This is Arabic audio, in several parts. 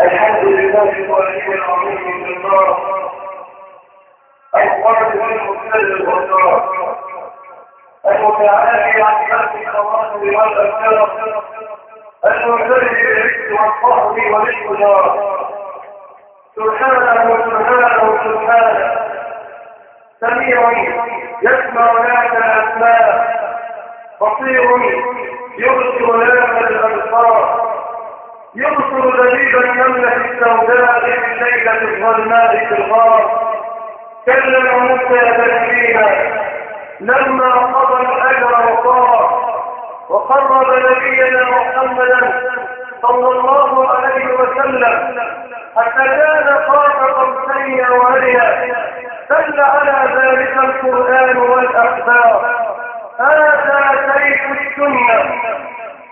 الحمد لله الولي العظيم في النار. القادر المبتل الغدار المتعالي عن خلق الخواطر والأفكار المعترف بالعز والقهر والاقتدار سبحانه سبحانه سبحانه سميع يسمع لك الأسماء. بصير يبصر لك الأبصار. يبصر دليل النملة السوداء في الليلة الظلماء في الغار. كلم موسى تكليما. لما قضى الأجر وصار وقرب نبينا محمدا صلى الله عليه وسلم. حتى كان قاب قوسين وهديا دل على ذلك القرآن والأخبار. هذا سيف السنة.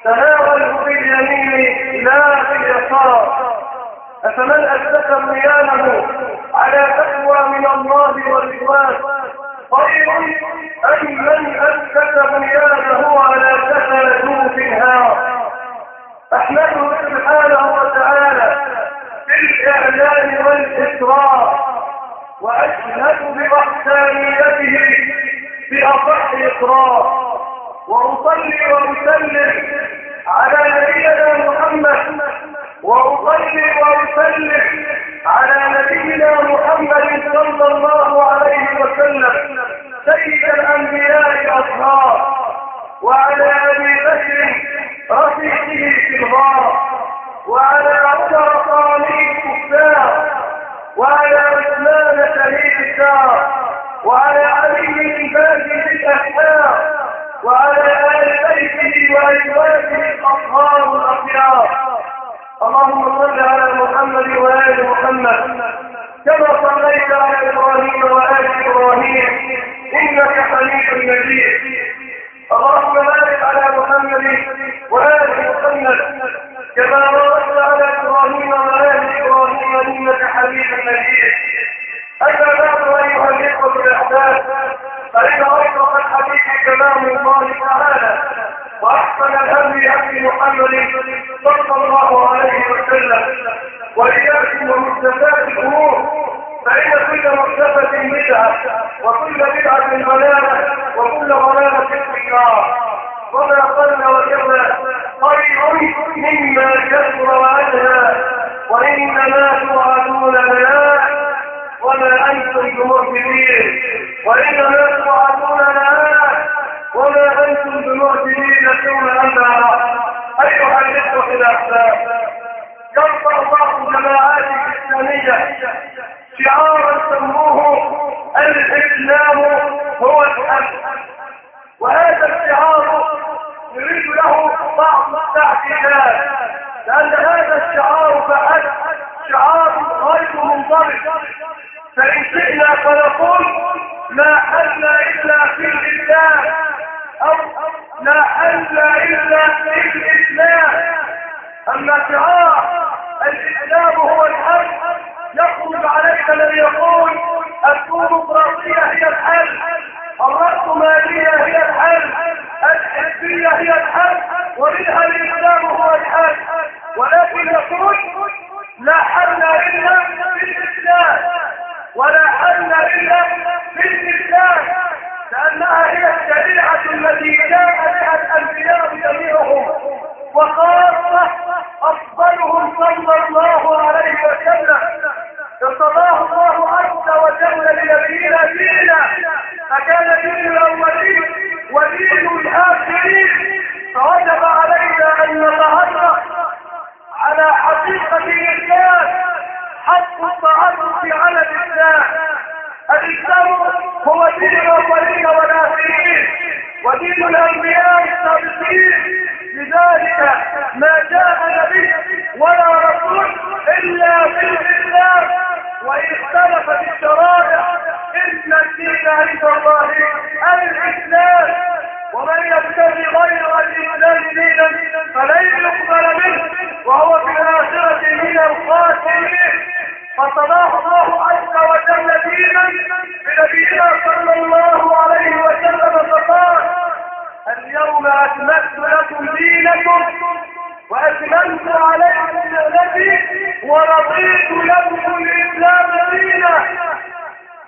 تناوله باليمين لا باليسار أفمن أسلك قيامه على تقوى من الله والرضوان؟ خير أم من أسلك بنيانه على سفل سوء الهار أحمده سبحانه وتعالى بالإعلان والإسرار وأشهد بوحدانيته بأصح إقرار. وأصلي وأسلم على نبينا محمد. وأصلي وأسلم على نبينا محمد صلى الله عليه وسلم. سيد الأنبياء الأطهار وعلى أبي بكر رفيقه في الغار. وعلى عمر صانع الكفار. وعلى عثمان شهيد الدار. وعلى علي الباقي الأحياء وعلى آل بيته وأزواجه الأطهار الأخيار اللهم صل على محمد وآل محمد. كما صليت على إبراهيم وآل إبراهيم. إنك حميد مجيد. اللهم بارك على محمد وآل محمد. كما باركت على إبراهيم وآل إبراهيم إنك حميد مجيد. أما بعد أيها الإخوة الأحباب فإن أصدق الحديث كلام الله تعالى وأحسن الهدي هدي محمد صلى الله عليه وسلم وإياكم ومحدثات فإن كل محدثة بدعة وكل بدعة ضلالة وكل ضلالة في وما قل وجل خير مما كثر وأدنى وإنما توعدون لآت وما أنتم بمعجزين وإنما توعدون لآت وما أنتم بمعجزين ثم أنبأ أيها الإخوة الأحباب يرفع الله جماعات الإسلامية شعارا سموه الإسلام هو الحق وهذا الشعار يريد له بعض التعديلات لأن هذا الشعار فحسب شعار غير منضبط فإن شئنا فنقول لا حل إلا في الإسلام أو لا حل إلا في الإسلام أما شعار الإسلام هو الحل يخرج عليك الذي يقول الديمقراطية هي الحل الرأسمالية هي الحل الحزبية هي الحل ومنها الإسلام هو الحل ولكن يقول لا حل إلا في الإسلام ولا حل إلا في الإسلام لأنها هي الشريعة التي جاء بها الأنبياء جميعهم وخاصة أفضلهم صلى الله عليه وسلم ارتضاه الله عز وجل دينا فكان دين الأولين ودين الآخرين فوجب علينا أن نتعرف على حقيقة الإسلام حق التعرف على الإسلام الإسلام هو دين الأولين والآخرين ودين الأنبياء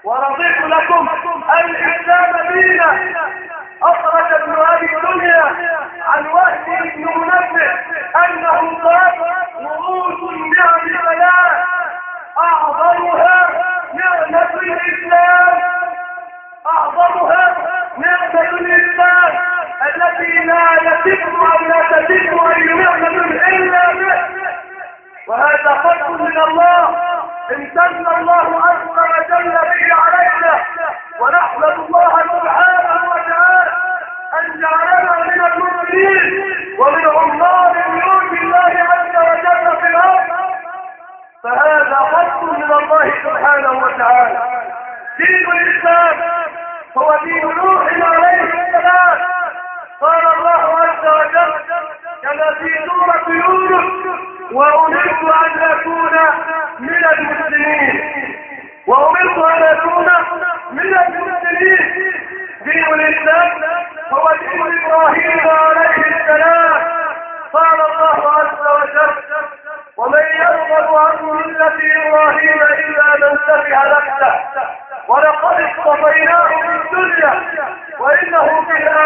ورضيت لكم الإسلام دينا. أخرج ابن أبي دنيا عن وهب بن منبه أنه قال رؤوس النعم ثلاث أعظمها نعمة الإسلام. أعظمها نعمة الإسلام. التي لا يتم أن لا تتم أي نعمة إلا به. وهذا فضل من الله امتن الله عز وجل به علينا. ونحمد الله سبحانه وتعالى أن جعلنا من المؤمنين ومن عمال بيوت الله عز وجل في الأرض. فهذا فضل من الله سبحانه وتعالى. دين الإسلام هو دين نوح عليه السلام. قال الله عز وجل كما في سورة يونس وأمرت أن أكون من المسلمين. وأمرت أن أكون من المسلمين. دين الإسلام هو دين إبراهيم عليه السلام. قال الله عز وجل ومن يرغب عن ملة إبراهيم إلا من سفه نفسه ولقد اصطفيناه في الدنيا وإنه في الآخرة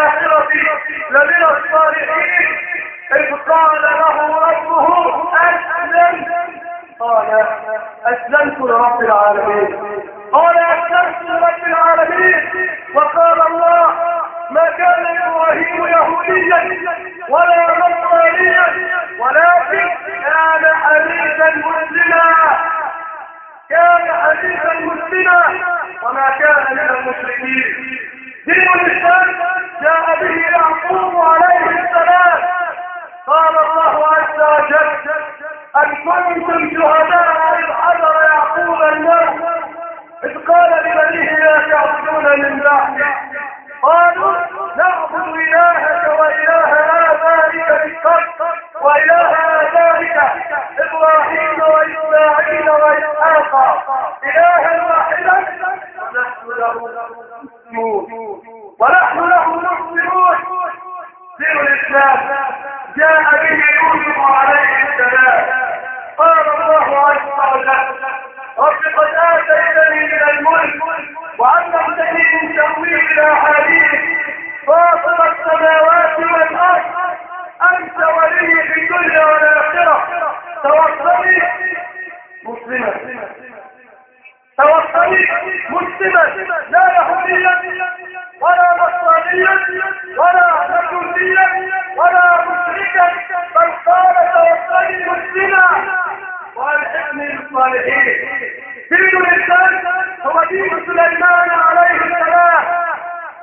دين الإنسان هو دين سليمان عليه السلام.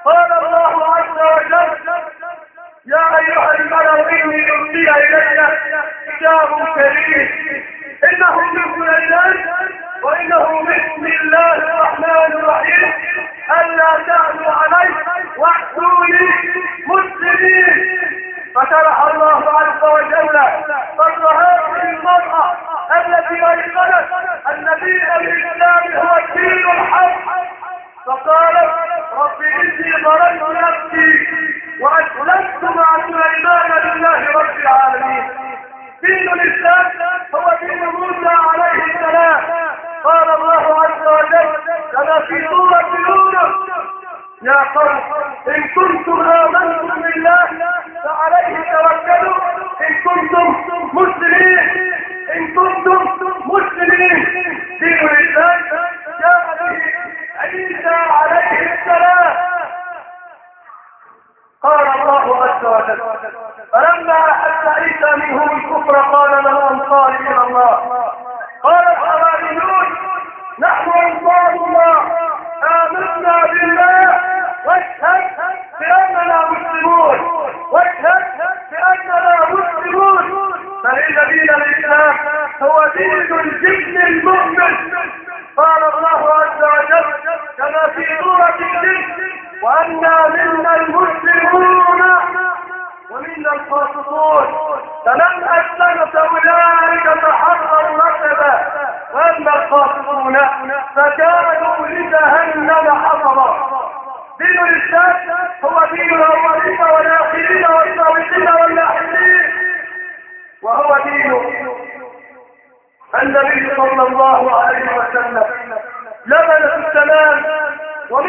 قال الله عز وجل يا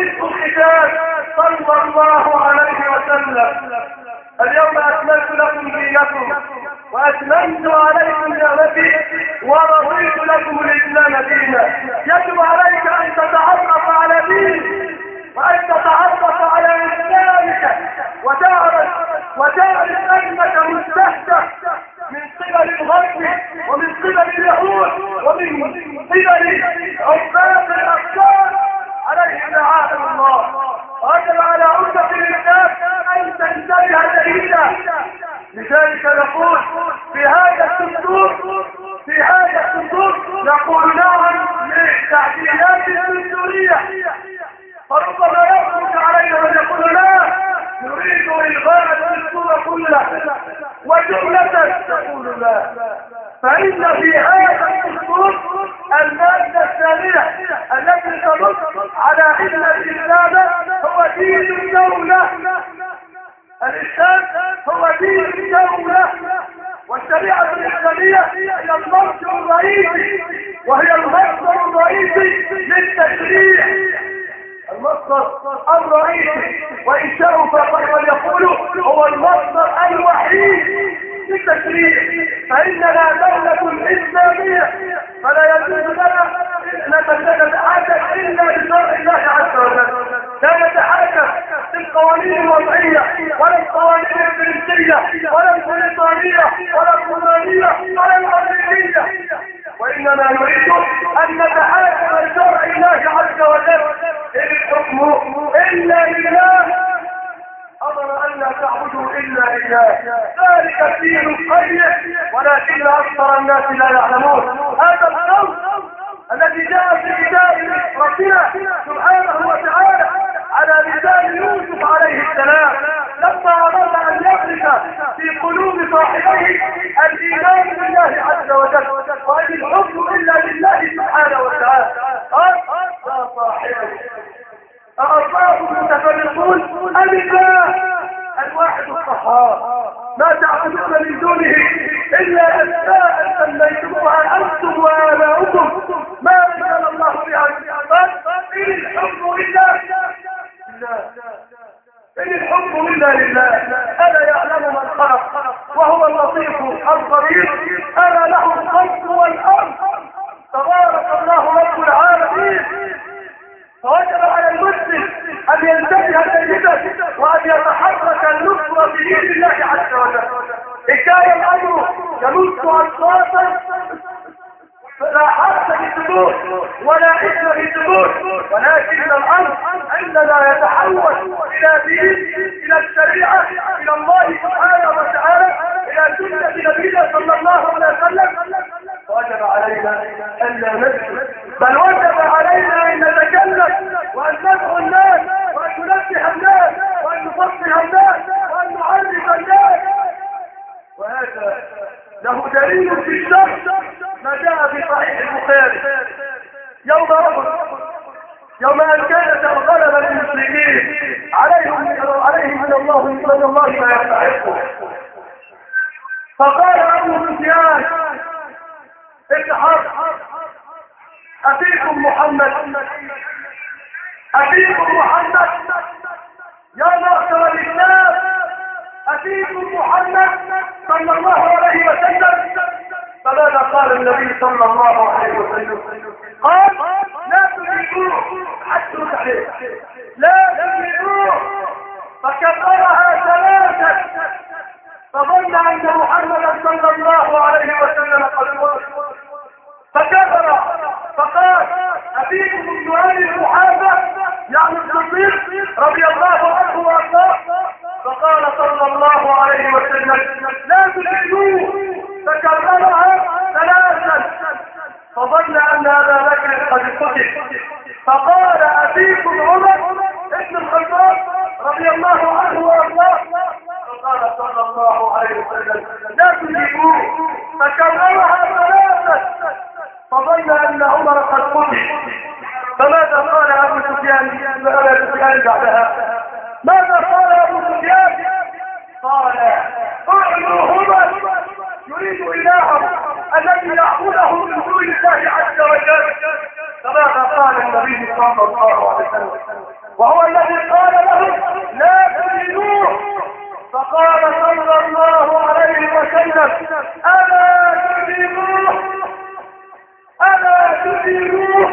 ومثل الختان صلى الله عليه وسلم. اليوم أكملت لكم دينكم وأتممت عليكم نعمتي ورضيت لكم الإسلام دينا. يجب عليك أن تتعرف على دين وأن تتعرف على إسلامك وتعرف وتعرف أنك مستهدف من قبل الغرب ومن قبل اليهود ومن قبل عباد الأفكار. عليه لعائم الله. وجب على أمة الإسلام أن تنتبه جيدا لذلك نقول في هذا الصندوق في هذا الصندوق نقول نعم للتعديلات الدستورية فربما يخرج علينا ويقول لا نريد إلغاء الدستور كله. وجملة تقول لا. فإن في هذا الدستور المادة الثانية التي تنص على أن الإسلام هو دين الدولة الإسلام هو دين الدولة والشريعة الإسلامية هي المصدر الرئيسي وهي المصدر الرئيسي للتشريع الرئيسي وإن شاءوا فقد يقولوا هو المصدر الوحيد للتشريع. فإننا دولة إسلامية فلا يجوز لنا نتحدث إلا بشرع الله عز وجل لا نتحدث بالقوانين الوضعية ولا القوانين الفرنسية ولا البريطانية ولا الرومانية ولا الأمريكية وإنما نريد أن نتحاكم بشرع الله عز وجل إن الحكم إلا لله أمر أن لا تعبدوا إلا إياه ذلك الدين القيم ولكن أكثر الناس لا يعلمون هذا الصوت الذي جاء في كتاب ربنا سبحانه وتعالى على لسان يوسف عليه السلام لما أراد أن يغرس في قلوب صاحبيه الإيمان بالله عز وجل وأن الحكم إلا لله سبحانه وتعالى قال يا صاحبي أأصاب المتفرقون أم الله الواحد القهار ما تعبدون من دونه إلا أسماء سميتموها أنتم وآباؤكم ما أنزل الله بها من عباد إن الحكم إلا لله إن الحكم إلا لله ألا يعلم من خلق وهو اللطيف الخبير ألا له الخلق والأرض تبارك الله رب العالمين فوجب على المسلم ان ينتبه جيدا وان يتحرك النصر في دين الله عز وجل ان كان الامر يمس اصواتا فلا حرج في الصدور في الصدور ولكن الامر عندما يتحول إلى دين إلى الشريعة إلى الله سبحانه وتعالى إلى سنة نبينا صلى الله عليه وسلم وجب علينا أن لا بل وجب علينا أن نتكلم وأن ندعو الناس وأن ننبه الناس وأن نفصح الناس وأن نعرف الناس. وهذا له دليل في الشرع ما جاء في صحيح البخاري يوم رجل يوم ان كانت الغلبه للمسلمين عليهم من الله من الله ما يستحقون فقال أبو سفيان ابن حرب أفيكم محمد. أفيكم محمد. يا معشر الإسلام أفيكم محمد صلى الله عليه وسلم. فماذا قال النبي صلى الله عليه وسلم؟ قال لا تدركوه حتى صحيح. لا فكبرها ثلاثة فظن أن محمدا صلى الله عليه وسلم قد مات فكبر فقال أبيكم السؤال المحاسب يعني الصديق رضي الله عنه وأرضاه. فقال صلى الله عليه وسلم لا تشركوه فكررها ثلاثا. فظن أن أبا بكر قد قتل فقال أبيكم عمر ابن الخطاب رضي الله عنه وارضاه. فقال صلى الله عليه وسلم لا تجيبوه فكررها ثلاثا فظن أن عمر قد قتل. فماذا قال أبو سفيان؟ سفيان بعدها ماذا قال ابو سفيان قال اعلوهما يريد الههم الذي يعبده من دون الله عز وجل كما قال النبي صلى الله عليه وسلم وهو الذي قال له لا تؤمنوه فقال صلى الله عليه وسلم ألا تؤمنوه ألا تؤمنوه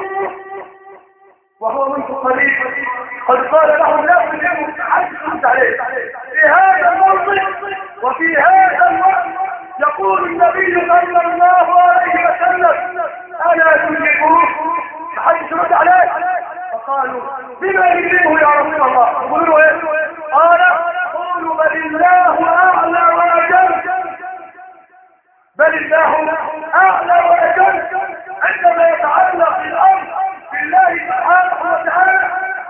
وهو منذ قليل قد قال لهم لا تؤمنوه حدث عليه. في هذا الموضع وفي هذا الوقت يقول النبي صلى الله عليه وسلم ألا تؤمنوه محدش رد عليه. فقالوا بما يجيبه يا رسول الله؟ يقولوا إيه؟ قال قولوا بل الله أعلى واجل بل الله أعلى واجل عندما يتعلق الامر بالله سبحانه وتعالى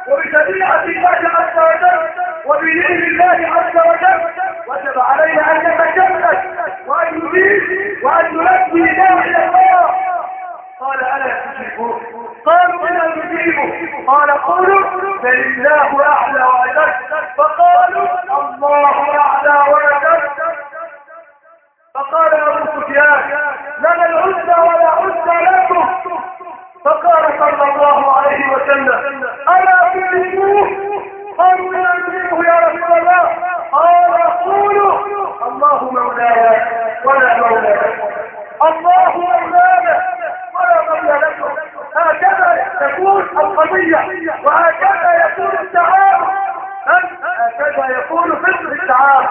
وبشريعة الله عز وجل وبدين الله عز وجل وجب علينا أن نتجمد وأن نزيد وأن نلبي داعي الله. قال ألا تجيبون قالوا أنا نجيبه قال قولوا بل الله أعلى واجل فقالوا الله أعلى واجل فقال أبو سفيان لنا العزى ولا عزى لكم فقال صلى الله عليه وسلم ألا تجيبوه قالوا أنا نجيبه يا رسول الله. قال قولوا الله مولانا ولا لكم الله مولانا. ولا مولى لكم. هكذا تكون القضية وهكذا يكون التعامل هكذا يكون فكر التعامل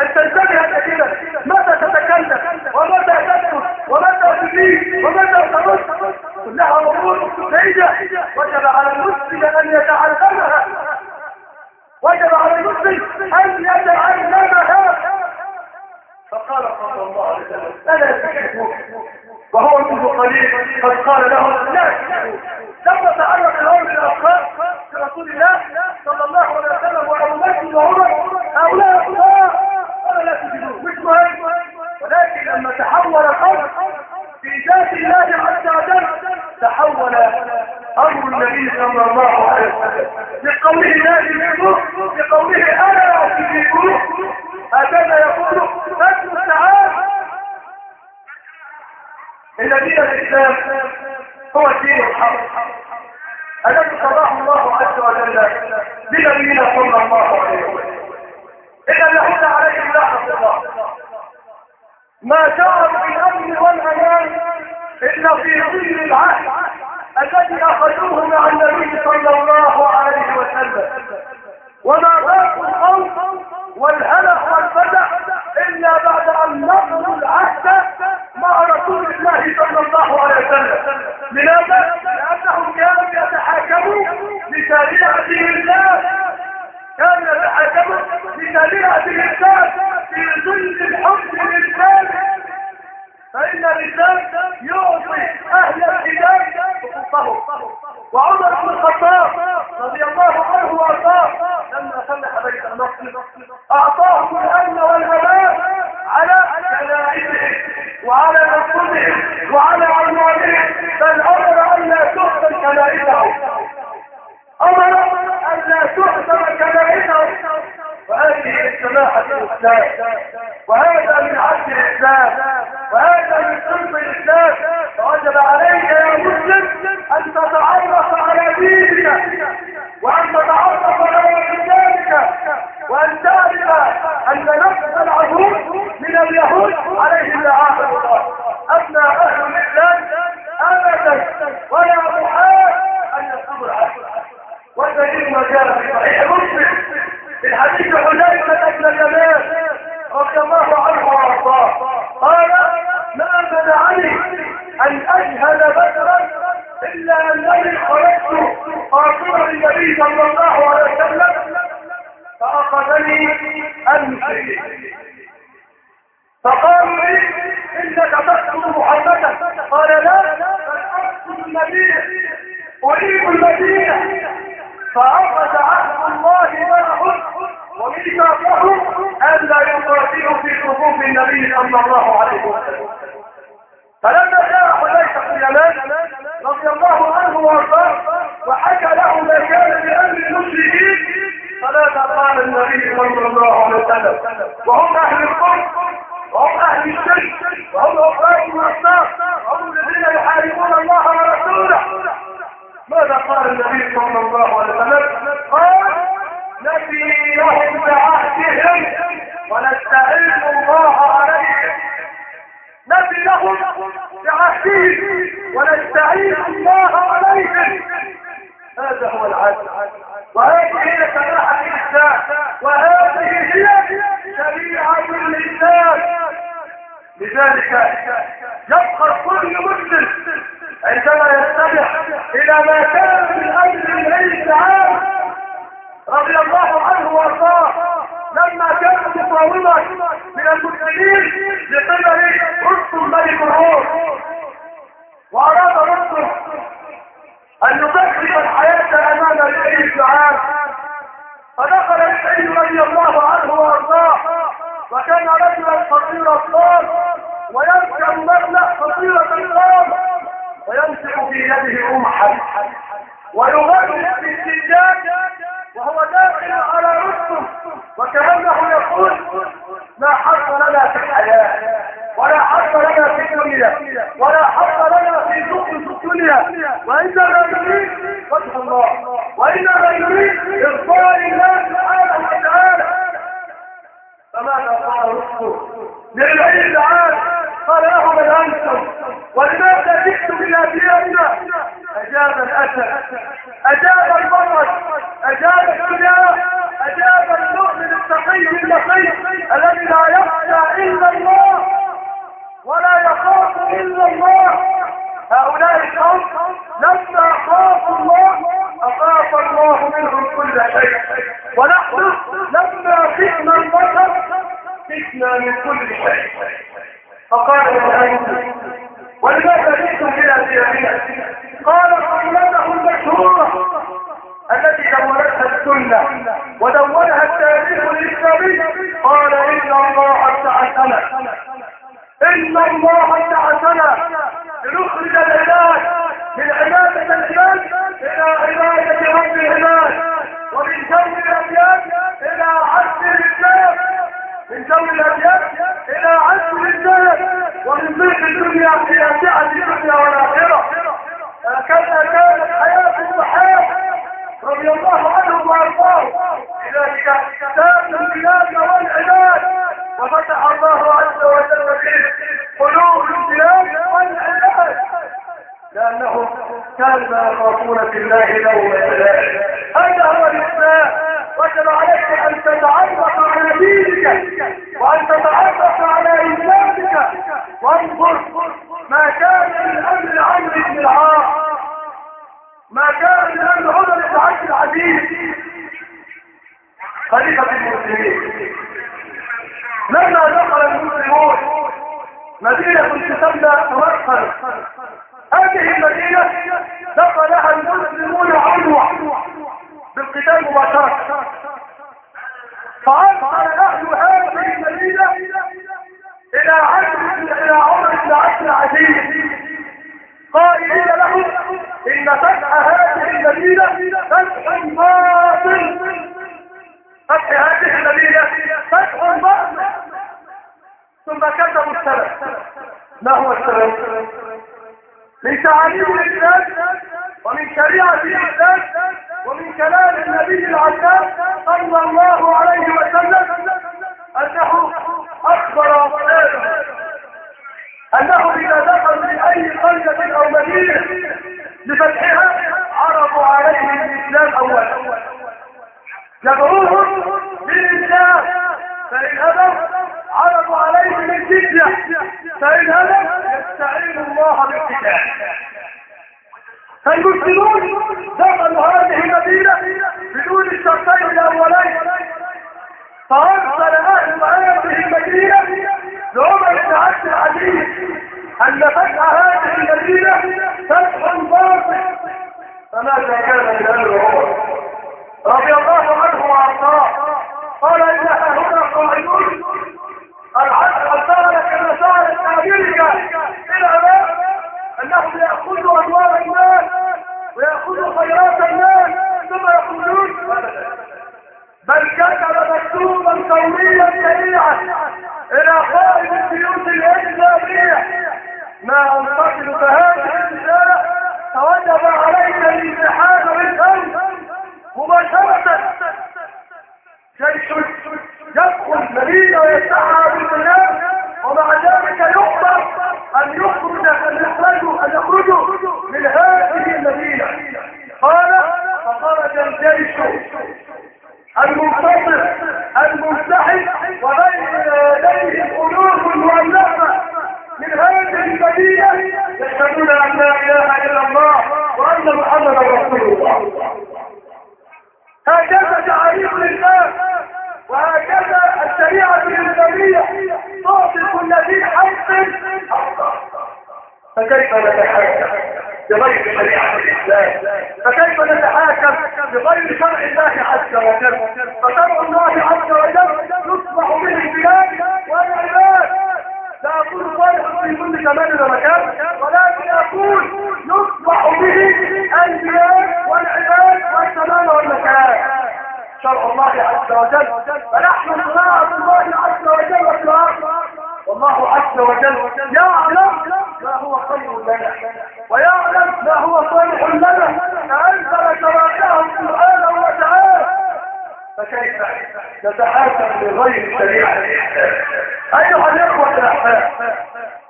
أن تنتبه أنت كده. متى تتكلم؟ ومتى تسكت ومتى تجيب ومتى ترد؟ كلها أمور سيدة وجب على المسلم أن يتعلمها. وجب على المسلم أن يتعلمها. فقال صلى الله عليه وسلم ألا تكفوا وهو منذ قليل قد قال له لا لما تعرف الأمر للاصحاب رسول الله صلى الله عليه وسلم بكر وعمر هؤلاء الله قال لا تجدوا مش مهم. ولكن لما تحول الأمر في ذات الله عز وجل تحول أمر النبي صلى الله عليه وسلم لقوله لا تجدوه لقوله الا تجدوه هكذا يقول نجم التعالى ان دين الاسلام هو الدين الحق الذي قضاه الله عز وجل بنبينا صلى الله عليه وسلم ان اليهود عليهم لعنه الله ما شعروا بالامن والامان الا في ظل العهد الذي اخذوه مع النبي صلى الله عليه وسلم وما ذاقوا الخوف والهلع والفزع الا بعد ان نقضوا العهد مع رسول الله صلى الله عليه وسلم لماذا؟ لانهم كانوا يتحاكمون لشريعه الله كانوا لشريعه الاسلام في ظل الحكم الاسلامي فإن الإسلام يعطي أهل الحجاج حقوقهم. وعمر بن الخطاب رضي الله عنه وأرضاه لما فتح بيت المقدس أعطاهم الأمن والأمان على كنائسهم وعلى أنفسهم وعلى أموالهم بل أمر أن لا تحسن كنائسهم أمر أن لا تحسن كنائسهم وهذه السماحة الإسلام. وهذا من عدل الإسلام. وهذا من صنف الإسلام. فوجب عليك يا مسلم أن تتعرف على دينك وأن تتعرف على إسلامك وأن تعرف أن نفس العهود من اليهود عليهم لعاهد الله أما أهل الإسلام أبدا ولا محال أن يكون العهد والدليل ما جاء في صحيح في حديث حذيفة بن اليمان رضي الله عنه وأرضاه. قال ما منعني أن اشهد بدرا إلا أنني خرجت قاصرا للنبي صلى الله عليه وسلم فأخذني امشي فقالوا لي إنك تقتل محمدا؟ قال لا بل أقتل المدينة أريد المدينة. فأخذ عهد الله معهم وميثاقهم ألا يقاتلوا في صفوف النبي صلى الله عليه وسلم. فلما جاء حذيفة بن اليمان رضي الله عنه وارضاه وحكى له ما كان بأمر المشركين فماذا قال النبي صلى الله عليه وسلم. وهم أهل الكفر وهم أهل الشرك وهم عقاب الأصنام وهم الذين يحاربون الله ورسوله. ماذا قال النبي صلى الله عليه وسلم؟ قال نبي لهم بعهدهم ونستعين الله عليهم. نبي لهم بعهدهم ونستعين الله عليهم. هذا هو العدل. وهذه هي سماحة الإسلام وهذه هي شريعة الإسلام لذلك يبقى كل مسلم عندما يستمع إلى ما كان من أجل النبي تعالى رضي الله عنه وأرضاه لما كان مقاومة من المسلمين لقبل رسل ملك الروم. وأراد رسل أن يبكر الحياة أمام النبي تعالى فدخل النبي رضي الله عنه وأرضاه وكان رجلا قصير الصوت ويركب مبلغ قصيرة الصوت ويمسك في يده رمحا ويغني في السجاد وهو داخل على رسل وكأنه يقول لا حظ لنا في الحياة ولا حظ لنا في الدنيا ولا حظ لنا في سوق الدنيا وإنما يريد وجه الله وإنما يريد إرضاء الله سبحانه وتعالى فماذا قال رسل للعلم تعالى قال له من أنتم ولماذا جئت بناديتنا أجاب الأسد أجاب البطل أجاب الشجاع أجاب المؤمن التقي النقي الذي لا يخشى إلا الله ولا يخاف إلا الله هؤلاء القوم لما خافوا الله أخاف الله منهم كل شيء ونحن لما فتنا البشر فتنا من كل شيء فقال الآية ولماذا جئتم إلى دياننا قال قولته المشهورة التي دونتها السنة ودونها التاريخ الإسلامي. قال إن الله ابتعثنا إن الله ابتعثنا لنخرج العباد من عبادة العباد إلى عبادة رب العباد ومن جو الأبيات إلى عبد الإسلام. من جو الأبيات إلى عبد الإسلام. ومن ضيق الدنيا إلى سعة الدنيا والآخرة. هكذا كانت حياة الصحابة رضي الله عنهم وارضاهم لذلك ساد البلاد والعباد وفتح الله عز وجل قلوب البلاد والعباد لأنهم كانوا يخافون في الله لوم هذا هو الإسلام. وجب عليك أن تتعرف على دينك وأن تتعرف على إنسانك. وانظر ما كان أمر عمرو بن العاص. ما كان أمر عمر بن عبد العزيز. خليفة المسلمين. لما دخل المسلمون مدينة تسمى مرقل هذه المدينة دخلها المسلمون عنوة بالقتال مباشرة. فأرسل أهل هذه المدينة إلى عبد إلى عمر بن عبد العزيز. قائلين له إن فتح هذه المدينة فتح باطل فتح هذه المدينة فتح باطل ثم كتبوا السبب ما هو السبب من تعاليم الإسلام ومن شريعة الإسلام ومن كلام النبي العزام صلى الله عليه وسلم أنه أخبر أصحابه أنه إذا دخل من أي قرية أو مدينة لفتحها عرضوا عليه الإسلام أولا يدعوهم للإسلام فإن أبوا عرضوا عليه الجزية فإن أبوا يستعين الله بالقتال. فالمسلمون دخلوا هذه المدينة بدون الشرطين الأولين فأرسل أهل هذه المدينة لعمر بن عبد العزيز. أن فتح هذه المدينة فتح باطل. فماذا كان من أمر عمر رضي الله عنه وأرضاه. قال إنها هنا قائلون العدل أصار كمسار أمريكا إلى ما أنهم يأخذوا أموال الناس ويأخذوا خيرات الناس ثم يقولون بل كتب مكتوبا قوميا سريعا إلى خارج البيوت الاسلاميه ما انتصل فهذه الرسالة فوجب عليك الامتحان بالأمس. مباشره جيش يدخل المدينة ويفتحها بالبلاد ومع ذلك يخبر أن يخرج أن يخرجوا أن يخرجوا من هذه المدينة. قال فخرج الجيش المنتصر المنسحب وبين يديه القلوب المؤلفه من هذه المدينة يشهدون أن لا إله إلا الله وأن محمدا رسول الله. هكذا تعريف لله وهكذا الشريعة الإسلامية تعطي كل ذي حق. فكيف نتحاكم بغير شريعة الإسلام؟ فكيف نتحاكم بغير شرع الله عز وجل؟ فشرع الله عز وجل يصبح به البلاد والعباد لا أقول صالح في كل زمان ومكان ولكن أقول يصبح به البلاد والعباد والزمان والمكان. شرع الله عز وجل. فنحن صناعة الله عز وجل الأرض. والله عز وجل يعلم ما هو خير لنا ويعلم ما هو صالح لنا. فأنزل شرائعه سبحانه وتعالى فكيف نتحاكم شريعة الإسلام أيها الإخوة الأحباب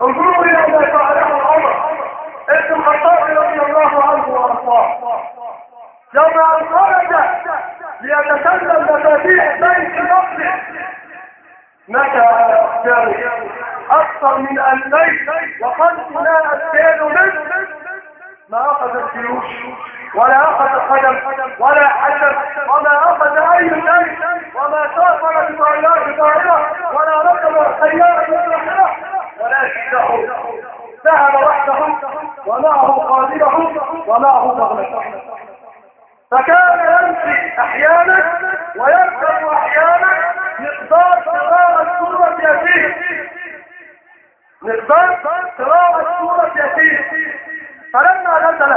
انظروا إلى ما فعله عمر ابن الخطاب رضي الله عنه وأرضاه. يوم أن خرج ليتسلم مفاتيح بيت مقدس على أقدامه أكثر من ألفين وخمسنا أسكان منه ما أخذ الجيوش ولا أخذ قدم ولا حجر وما أخذ أي شيء وما سافر بطائرات طائرة ولا ركب سيارة ساحرة ولكنه ذهب وحده ومعه قادمه ومعه بغلته فكان يمشي أحيانا ويركب أحيانا مقدار قراءة سورة ياسين مقدار قراءة سورة ياسين فلما نزل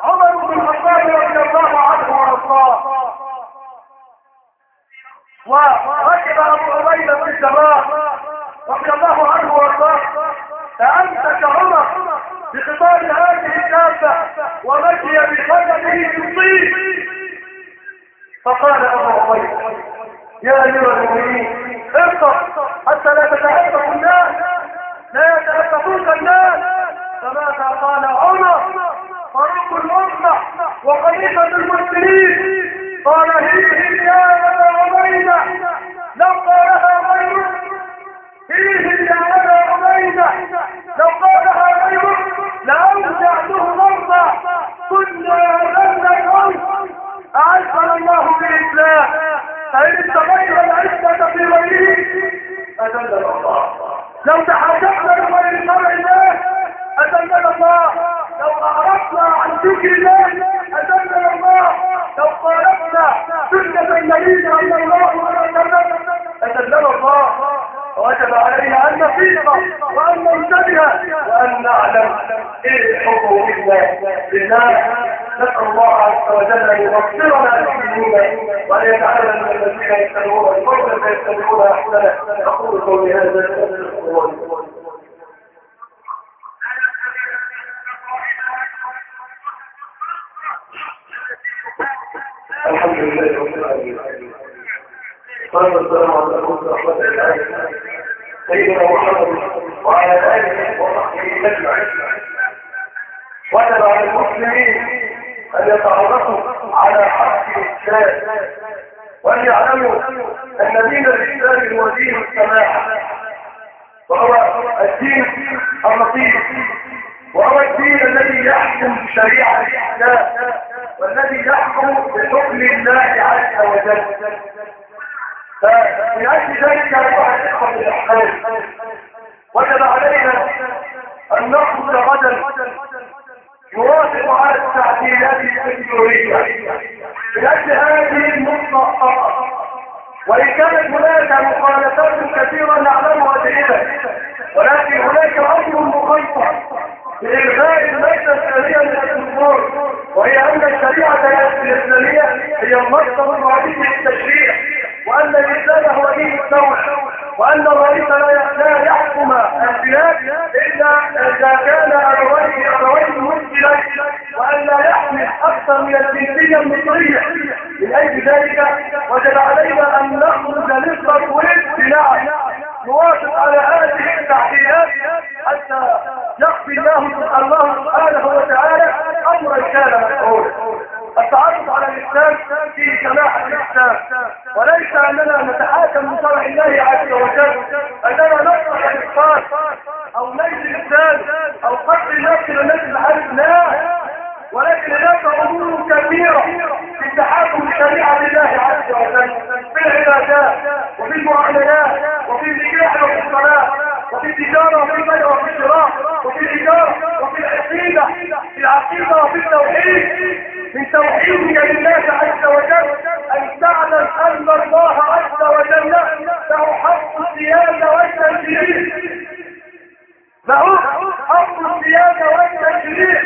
عمر بن الخطاب رضي الله عنه وارضاه وركب أبو عبيدة بن الجراح رضي الله عنه وارضاه فامسك عمر بخطاب هذه الكافه ومشي بقدمه في الطين فقال أبو عبيدة يا أيها المؤمنين ارقص حتى لا تتأسف الناس لا يتأسفوك الناس. فماذا قال عمر فاروق الأمة وخليفة المسلمين. قال هيه يا أبا عبيدة لو قالها غيرك هيه يا أبا عبيدة لو قالها غيرك لأوجعته مرضى كنا لن نكون أعزنا الله بالإسلام. فإن استغير العزة في غيره أذلنا الله. لو تحدثنا بغير شرع الله أذلنا الله لو أعرفنا عن ذكر الله أذلنا الله. لو قالتنا سنة النبي صلى الله عليه وسلم أذلنا الله. وجب علينا أن نفيق وأن ننتبه وأن نعلم إيه الحكم إلا لله نسأل الله عز وجل أن يغفرنا المسلمين وأن يجعلنا من الذين يتبعون القول فيتبعون أحسنه. أقول قولي هذا. الحمد لله رب العالمين. صلى الله على رسول سيدنا محمد وعلى آله وصحبه أجمعين. وجب على المسلمين أن يتعرفوا على حق الإسلام وأن يعلموا أن دين الإسلام هو دين السماحه وهو الدين اللطيف وهو الدين الذي يحكم بشريعة الإسلام. والذي يحكم بحكم الله عز وجل. فمن أجل ذلك الإخوة الأحباب وجب علينا أن نخرج غدا يوافق على التعديلات التكنولوجيه من أجل هذه النقطة فقط وإن كانت هناك مخالفات كثيرة نعلمها جيدا ولكن هناك أمر مخيطر بإلغاء المادة الثانية من الدستور وهي أن الشريعة الإسلامية هي المصدر الرئيسي للتشريع وأن الإسلام هو دين الدولة وأن الرئيس لا يحكم البلاد إلا إذا كان أبويه أبويه مسلمين وأن لا يحمل أكثر من الجنسية المصرية. من أجل ذلك وجب علينا أن نخرج للتصويت بنعم نواصل على هذه التعديلات. يخفي الله الله سبحانه وتعالى أمرا كان مفعولا التعرف على الإسلام في سماحة الإسلام. وليس أننا نتحاكم بشرع الله عز وجل أننا نطرح الإسلام أو ليس الإسلام أو قتل نفس الناس الحرب لا. ولكن هناك أمور كثيرة في تحاكم شريعة الله عز وجل. في العبادات وفي المعاملات وفي النكاح وفي الصلاه وفي التجارة وفي البيع وفي الشراء وفي الإيجار وفي العقيدة في العقيدة وفي التوحيد. من توحيدك لله عز وجل أن تعلم أن الله عز وجل له حق السياده والتنفيذ له حق السياده والتشريع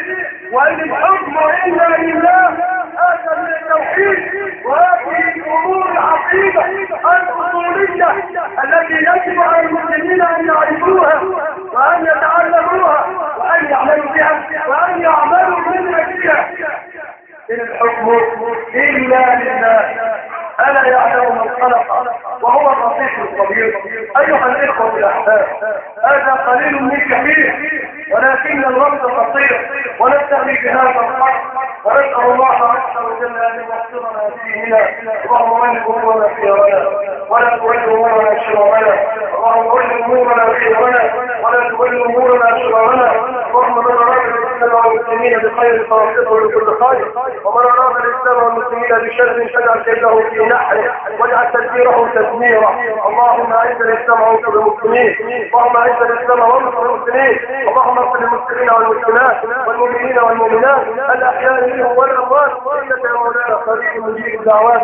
وإن الحكم الا لله هذا من التوحيد وهذه الأمور العقيده الأصولية التي يجب على المسلمين أن يعرفوها وأن يتعلموها وأن يعملوا بها وأن يعملوا من اجلها إن الحكم إلا لله ألا يعلم من خلق. وهو اللطيف الخبير أيها الإخوة الأحباب هذا قليل من كثير ولكن الوقت قصير ونستغني بهذا الحق ونسأل الله عز وجل أن يوفقنا فيهنا اللهم ول أمورنا خيرنا ولا تول أمورنا شرارنا اللهم ول أمورنا خيرنا ولا تول أمورنا شرارنا اللهم من أراد الإسلام والمسلمين بخير فوفقه لكل خير ومن أراد الإسلام والمسلمين بشر فاجعل كيده في نحره واجعل تدبيره تدميرا اللهم أعز الإسلام وانصر المسلمين. اللهم أعز الإسلام وانصر المسلمين. اللهم اغفر للمسلمين والمسلمات والمؤمنين والمؤمنات. الأحياء منهم والأموات. إنك يا مولانا قريب مجيب الدعوات.